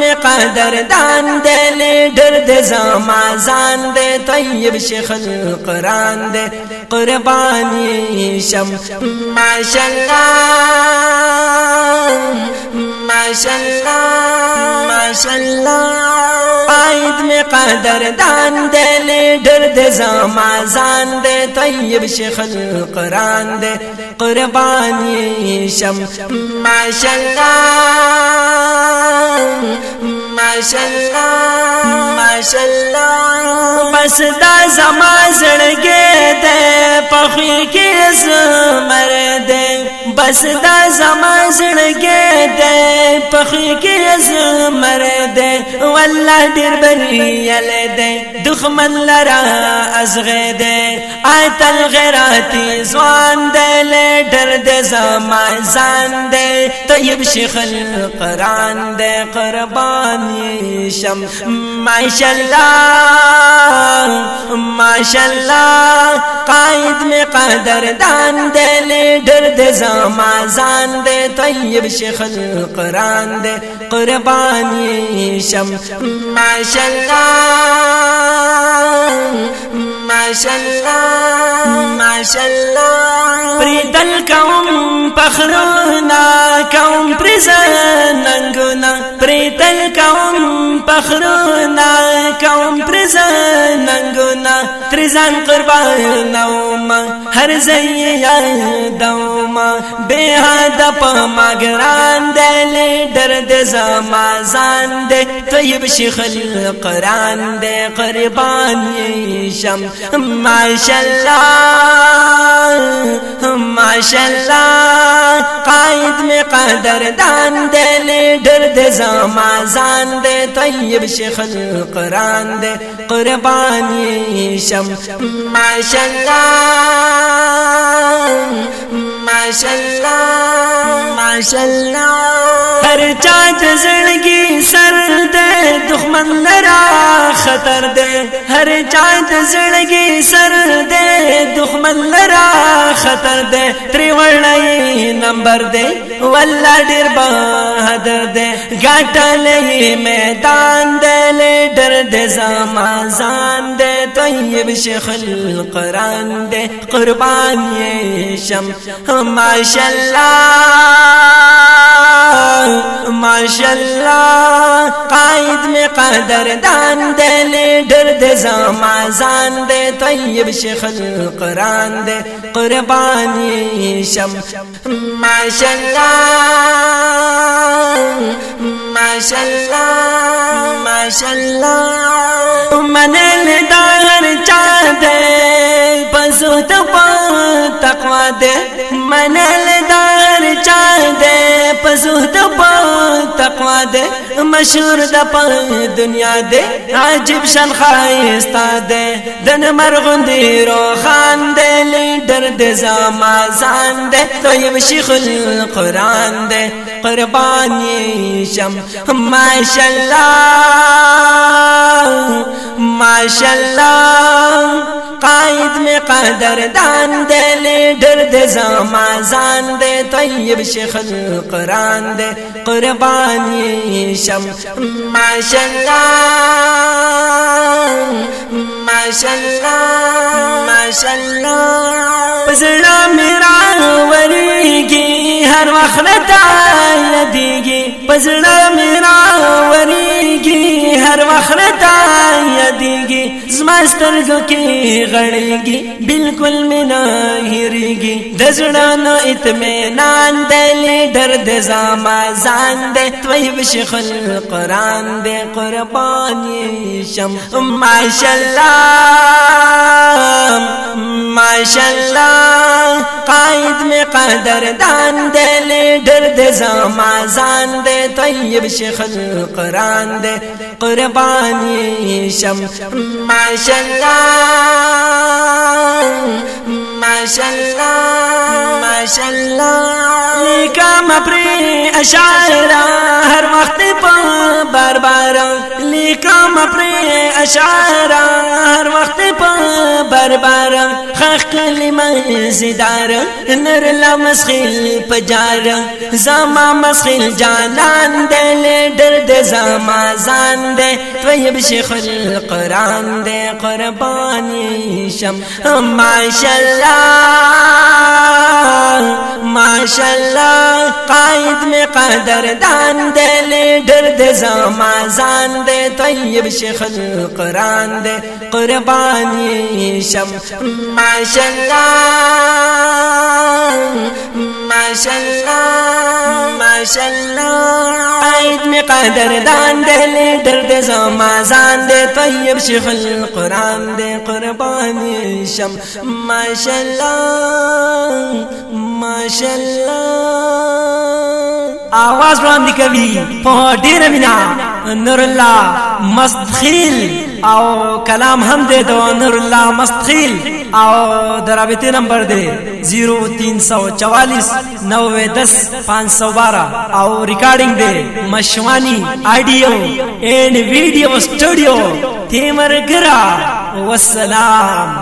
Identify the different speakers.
Speaker 1: میں قدر دان دے لیڈر دے زمازان دے، طیب شیخ القرآن دے، قربانی شم، ماشاءاللہ ماشاءاللہ۔ ماشاءاللہ۔ قائد میں قدر دان دے لیڈر دے زمازان دے، طیب شیخ القرآن دے، قربانی شم۔ ماشاءاللہ ماشاءاللہ ماشاءاللہ۔ بس دا زما زړګې دے پخې کې سمر دے۔ بس دا زما زړګې دې پخې کې زمر دې والله ډېر بریال دې دښمن لرا ازغې دې آیت الغیراتی زوان دے لډر دې زما ځان دې طیب شیخ القران دے قربانی شم۔ ماشاءاللہ ماشاءاللہ، قائد میں قدر دان دے، لیڈر دے زمازان دے، طیب شیخ القرآن دے قربانی شم۔ ماشاءاللہ۔ ماشاءاللہ۔ ماشاءاللہ پریدل کوم پخرونا کوم پرزن ننگونا پریدل کوم پخرونا کوم پرزن نا ترزان قربان نوما ہر زیا دوما بے حد پا مگران دے، لے درد زمازان دے، طیب شیخ القرآن دے قربان شم، ماشاءاللہ ماشاءاللہ، قائد میں قدر دان دے، لیڈر دے زمازان دے، طیب شیخ القرآن دے، قربانی شم۔ ماشاءاللہ ماشاءاللہ ماشاءاللہ۔ ہر چاند زڑگی سر دے دخمن لرا خطر دے، ہر چاند زڑگی سر دے، دخمن لرا خطر دے، تریوڑائی نمبر دے، واللہ ڈر بہادر دے گاٹا لئی میدان دے، لے ڈر دے زمازان دے، طیب شیخ القرآن دے، قربان یہ شم، ماشاءاللہ ماشاءاللہ، قائد میں قدر دان دے لیڈر دے زمازان دے، طیب شیخ القرآن دے، قربانی شم۔ ماشاءاللہ ماشاءاللہ ماشاءاللہ، من دار چاہ دے پسو تپا تقوی دے۔ من دار چاہ دے پسو تپا تقوی دے، مشہور دا پا دنیا دے عجب شن خائستا دے۔ دن مرغن دی رو خان دے، لیڈر دے زمازان دے۔ طیب شیخ القرآن دے، قربانی شم۔ ماشاءاللہ ماشاءاللہ، قائد میں قدر دان دے، لیڈر دے زمازان دے۔ طیب شیخ القرآن دے قربانی شم ماشاءاللہ ماشاءاللہ ماشاءاللہ پسڑا میرا وریگی ہر وقت یدیگی پسڑا میرا وریگی ہر وقت یدیگی زماستر گو کی غڑے گی بالکل میں نہ ہرے گی دزڑا نو اطمینان دے لے درد زاما زان دے۔ طیب شیخ القرآن دے قربانی شم۔ ماشاءاللہ ماشاءاللہ۔ میں قدر دان دے، لے درد زاما زان دے، طیب شیخ القرآن دے، قربانی شم، ماشاءاللہ ماشاءاللہ ماشاءاللہ۔ لیکا مپری اشارہ ہر وقت پا بار بار لیکم پر اشعار ہر وقت پا بربار خخ کلمہ زدار نر لمسخل پجار زما مسخل جانان دل درد زما زان دے، طیب شیخ القرآن دے قربانی شم۔ ماشاءاللہ ماشاءاللہ قائد میں قدر دان دے لیڈر دے زان دے، طیب شیخ القرآن دے، قربانی شم، ماشاءاللہ ماشاءاللہ ماشاءاللہ قائد میں قدر دان دے لے، درد دے زان دے، طیب شیخ القرآن دے، قربان شم۔ ماشاءاللہ
Speaker 2: آواز وړاندې کوي په ډیره مینا نور الله مستخیل او کلام هم دے دو نور الله مستخیل او درابطه نمبر دے 0344 9010 512 او recording they Mashwani audio and video studio Timergara والسلام